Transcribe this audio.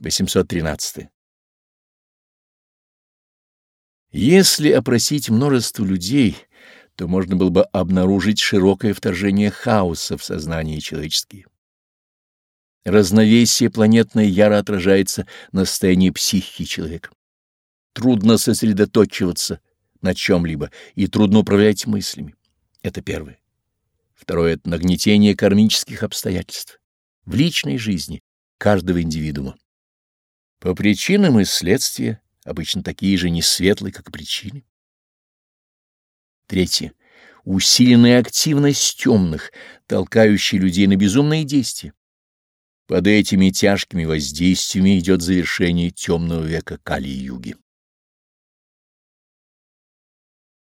813. Если опросить множество людей, то можно было бы обнаружить широкое вторжение хаоса в сознании человеческие. Разновесие планетное яро отражается на состоянии психики человека. Трудно сосредоточиваться на чем-либо и трудно управлять мыслями. Это первое. Второе — это нагнетение кармических обстоятельств в личной жизни каждого индивидуума. По причинам и следствия обычно такие же несветлые, как причины. Третье. Усиленная активность темных, толкающая людей на безумные действия. Под этими тяжкими воздействиями идет завершение темного века Кали-юги.